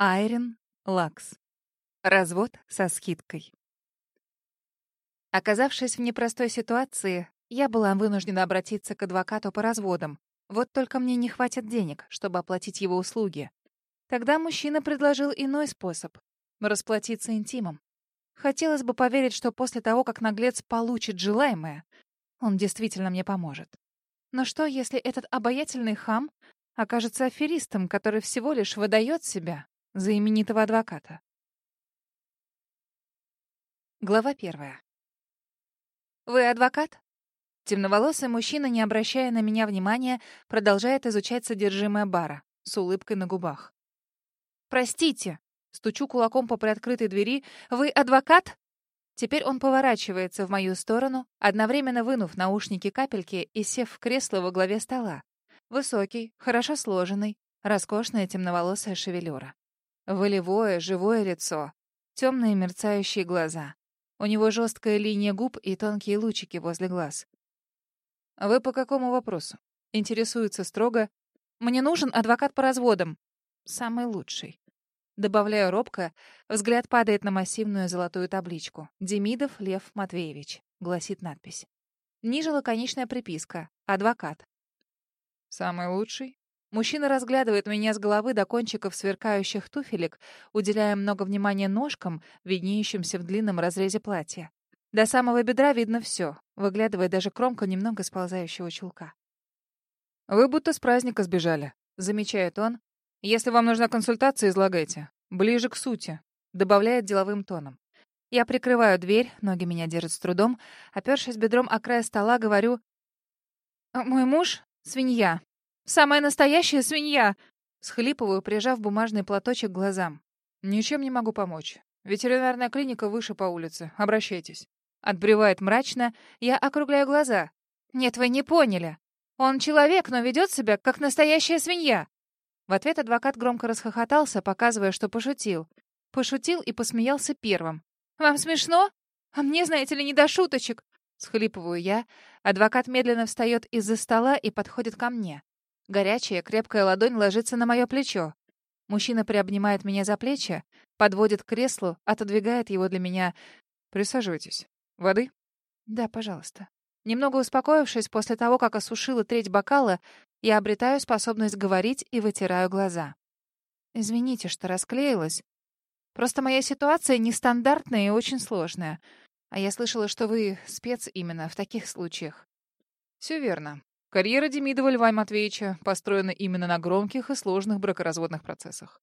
Айрин Лакс. Развод со скидкой. Оказавшись в непростой ситуации, я была вынуждена обратиться к адвокату по разводам. Вот только мне не хватит денег, чтобы оплатить его услуги. Тогда мужчина предложил иной способ — расплатиться интимом. Хотелось бы поверить, что после того, как наглец получит желаемое, он действительно мне поможет. Но что, если этот обаятельный хам окажется аферистом, который всего лишь выдает себя за именитого адвоката? Глава первая. «Вы адвокат?» Темноволосый мужчина, не обращая на меня внимания, продолжает изучать содержимое бара с улыбкой на губах. «Простите!» — стучу кулаком по приоткрытой двери. «Вы адвокат?» Теперь он поворачивается в мою сторону, одновременно вынув наушники капельки и сев в кресло во главе стола. Высокий, хорошо сложенный, роскошная темноволосая шевелюра. Волевое, живое лицо, темные мерцающие глаза. У него жесткая линия губ и тонкие лучики возле глаз. «А «Вы по какому вопросу?» Интересуется строго. «Мне нужен адвокат по разводам». «Самый лучший». Добавляю робко. Взгляд падает на массивную золотую табличку. «Демидов Лев Матвеевич», — гласит надпись. Ниже лаконичная приписка. «Адвокат». «Самый лучший?» Мужчина разглядывает меня с головы до кончиков сверкающих туфелек, уделяя много внимания ножкам, виднеющимся в длинном разрезе платья. До самого бедра видно все, выглядывая даже кромка немного сползающего чулка. «Вы будто с праздника сбежали», — замечает он. «Если вам нужна консультация, излагайте. Ближе к сути», — добавляет деловым тоном. Я прикрываю дверь, ноги меня держат с трудом. Опершись бедром о край стола, говорю... «Мой муж — свинья самая настоящая свинья!» Схлипываю, прижав бумажный платочек к глазам. «Ничем не могу помочь. Ветеринарная клиника выше по улице. Обращайтесь». Отбревает мрачно. Я округляю глаза. «Нет, вы не поняли. Он человек, но ведет себя, как настоящая свинья». В ответ адвокат громко расхохотался, показывая, что пошутил. Пошутил и посмеялся первым. «Вам смешно? А мне, знаете ли, не до шуточек!» Схлипываю я. Адвокат медленно встает из-за стола и подходит ко мне горячая, крепкая ладонь ложится на мое плечо. Мужчина приобнимает меня за плечи, подводит к креслу, отодвигает его для меня. «Присаживайтесь. Воды?» «Да, пожалуйста». Немного успокоившись после того, как осушила треть бокала, я обретаю способность говорить и вытираю глаза. «Извините, что расклеилась. Просто моя ситуация нестандартная и очень сложная. А я слышала, что вы спец именно в таких случаях». «Все верно. Карьера Демидова Льва Матвеевича построена именно на громких и сложных бракоразводных процессах.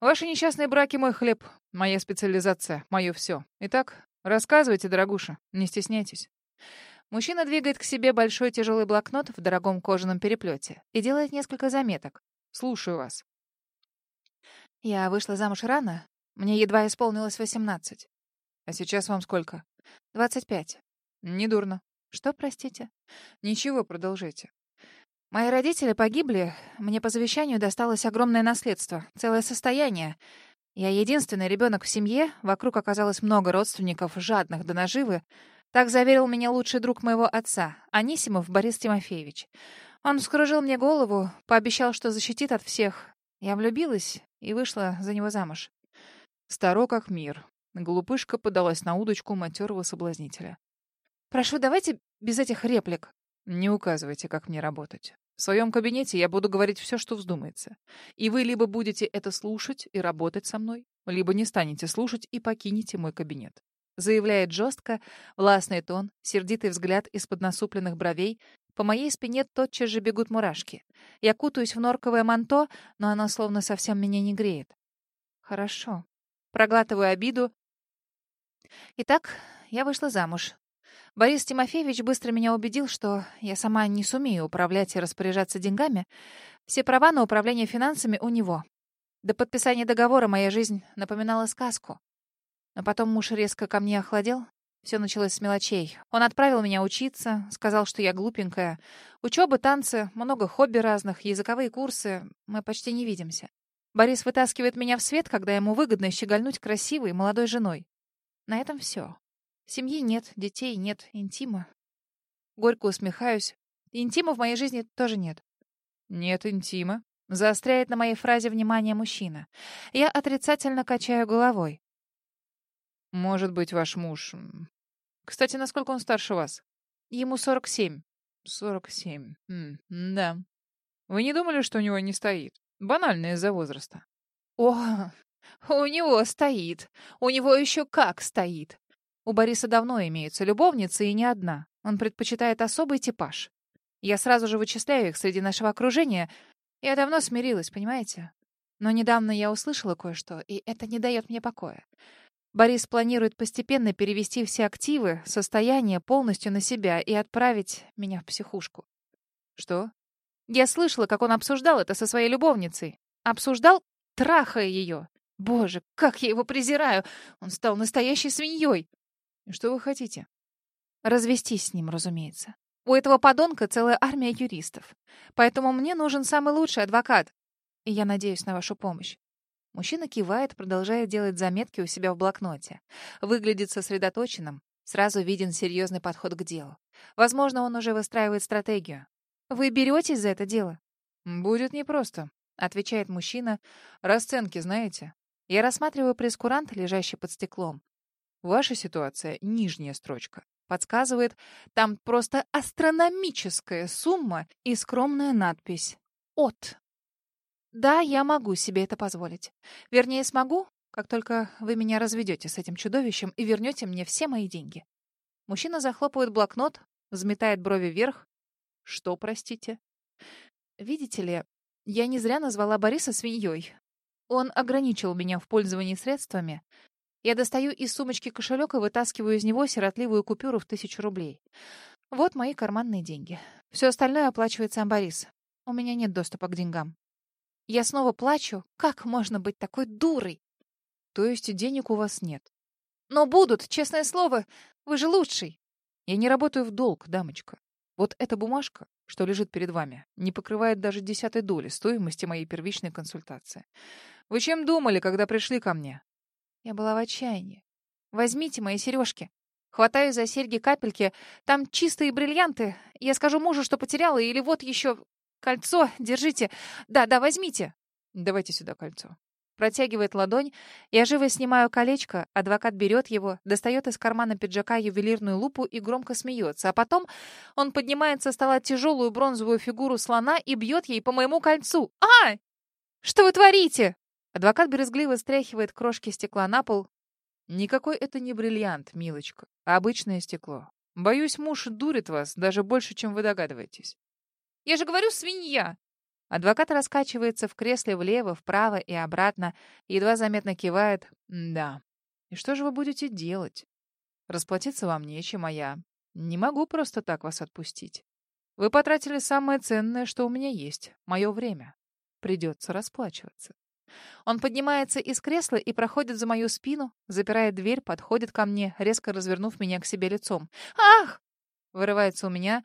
Ваши несчастные браки — мой хлеб, моя специализация, мое все. Итак, рассказывайте, дорогуша, не стесняйтесь. Мужчина двигает к себе большой тяжелый блокнот в дорогом кожаном переплете и делает несколько заметок. Слушаю вас. Я вышла замуж рано. Мне едва исполнилось 18. А сейчас вам сколько? 25. Недурно. Что, простите? Ничего, продолжайте. Мои родители погибли. Мне по завещанию досталось огромное наследство, целое состояние. Я единственный ребенок в семье, вокруг оказалось много родственников, жадных до наживы. Так заверил меня лучший друг моего отца, Анисимов Борис Тимофеевич. Он вскружил мне голову, пообещал, что защитит от всех. Я влюбилась и вышла за него замуж. Старо как мир. Глупышка подалась на удочку матерого соблазнителя. Прошу, давайте без этих реплик. Не указывайте, как мне работать. В своем кабинете я буду говорить все, что вздумается. И вы либо будете это слушать и работать со мной, либо не станете слушать и покинете мой кабинет. Заявляет жестко, властный тон, сердитый взгляд из-под насупленных бровей. По моей спине тотчас же бегут мурашки. Я кутаюсь в норковое манто, но оно словно совсем меня не греет. Хорошо. Проглатываю обиду. Итак, я вышла замуж. Борис Тимофеевич быстро меня убедил, что я сама не сумею управлять и распоряжаться деньгами. Все права на управление финансами у него. До подписания договора моя жизнь напоминала сказку. Но потом муж резко ко мне охладел. Все началось с мелочей. Он отправил меня учиться, сказал, что я глупенькая. Учеба, танцы, много хобби разных, языковые курсы. Мы почти не видимся. Борис вытаскивает меня в свет, когда ему выгодно щегольнуть красивой молодой женой. На этом все. Семьи нет, детей нет, интима. Горько усмехаюсь. Интима в моей жизни тоже нет. Нет интима. Заостряет на моей фразе внимание мужчина. Я отрицательно качаю головой. Может быть, ваш муж... Кстати, насколько он старше вас? Ему 47. 47. М -м да. Вы не думали, что у него не стоит? Банально из-за возраста. О, у него стоит. У него еще как стоит. У Бориса давно имеются любовницы, и не одна. Он предпочитает особый типаж. Я сразу же вычисляю их среди нашего окружения. Я давно смирилась, понимаете? Но недавно я услышала кое-что, и это не дает мне покоя. Борис планирует постепенно перевести все активы, состояние полностью на себя и отправить меня в психушку. Что? Я слышала, как он обсуждал это со своей любовницей. Обсуждал, трахая ее. Боже, как я его презираю! Он стал настоящей свиньей. Что вы хотите? Развестись с ним, разумеется. У этого подонка целая армия юристов. Поэтому мне нужен самый лучший адвокат. И я надеюсь на вашу помощь. Мужчина кивает, продолжая делать заметки у себя в блокноте. Выглядит сосредоточенным. Сразу виден серьезный подход к делу. Возможно, он уже выстраивает стратегию. Вы беретесь за это дело? Будет непросто, отвечает мужчина. Расценки знаете? Я рассматриваю прескурант, лежащий под стеклом. Ваша ситуация — нижняя строчка. Подсказывает, там просто астрономическая сумма и скромная надпись «От». Да, я могу себе это позволить. Вернее, смогу, как только вы меня разведете с этим чудовищем и вернете мне все мои деньги. Мужчина захлопывает блокнот, взметает брови вверх. Что, простите? Видите ли, я не зря назвала Бориса свиньей. Он ограничил меня в пользовании средствами. Я достаю из сумочки кошелек и вытаскиваю из него сиротливую купюру в тысячу рублей. Вот мои карманные деньги. Все остальное оплачивает сам Борис. У меня нет доступа к деньгам. Я снова плачу. Как можно быть такой дурой? То есть денег у вас нет? Но будут, честное слово. Вы же лучший. Я не работаю в долг, дамочка. Вот эта бумажка, что лежит перед вами, не покрывает даже десятой доли стоимости моей первичной консультации. Вы Я была в отчаянии. «Возьмите мои сережки». Хватаю за серьги капельки. Там чистые бриллианты. Я скажу мужу, что потеряла, или вот еще кольцо. Держите. Да, да, возьмите. Давайте сюда кольцо. Протягивает ладонь. Я живо снимаю колечко. Адвокат берет его, достает из кармана пиджака ювелирную лупу и громко смеется. А потом он поднимает со стола тяжелую бронзовую фигуру слона и бьет ей по моему кольцу. «А! Что вы творите?» Адвокат брезгливо стряхивает крошки стекла на пол. Никакой это не бриллиант, милочка, а обычное стекло. Боюсь, муж дурит вас даже больше, чем вы догадываетесь. Я же говорю, свинья! Адвокат раскачивается в кресле влево, вправо и обратно, едва заметно кивает «да». И что же вы будете делать? Расплатиться вам нечем, а я не могу просто так вас отпустить. Вы потратили самое ценное, что у меня есть — мое время. Придется расплачиваться. Он поднимается из кресла и проходит за мою спину, запирает дверь, подходит ко мне, резко развернув меня к себе лицом. «Ах!» — вырывается у меня.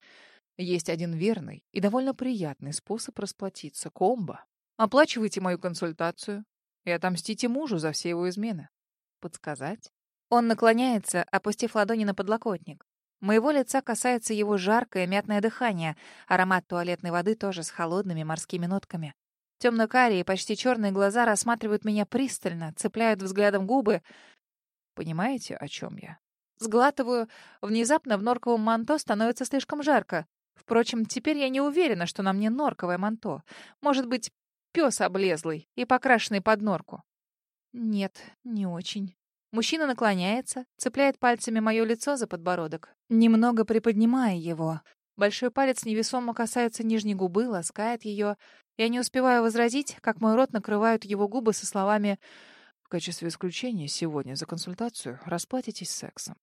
Есть один верный и довольно приятный способ расплатиться. Комбо. Оплачивайте мою консультацию и отомстите мужу за все его измены. Подсказать? Он наклоняется, опустив ладони на подлокотник. Моего лица касается его жаркое мятное дыхание, аромат туалетной воды тоже с холодными морскими нотками. Темно-карие, почти черные глаза рассматривают меня пристально, цепляют взглядом губы. Понимаете, о чем я? Сглатываю. Внезапно в норковом манто становится слишком жарко. Впрочем, теперь я не уверена, что на мне норковое манто. Может быть, пес облезлый и покрашенный под норку. Нет, не очень. Мужчина наклоняется, цепляет пальцами мое лицо за подбородок, немного приподнимая его. Большой палец невесомо касается нижней губы, ласкает ее. Я не успеваю возразить, как мой рот накрывают его губы со словами «В качестве исключения сегодня за консультацию расплатитесь сексом».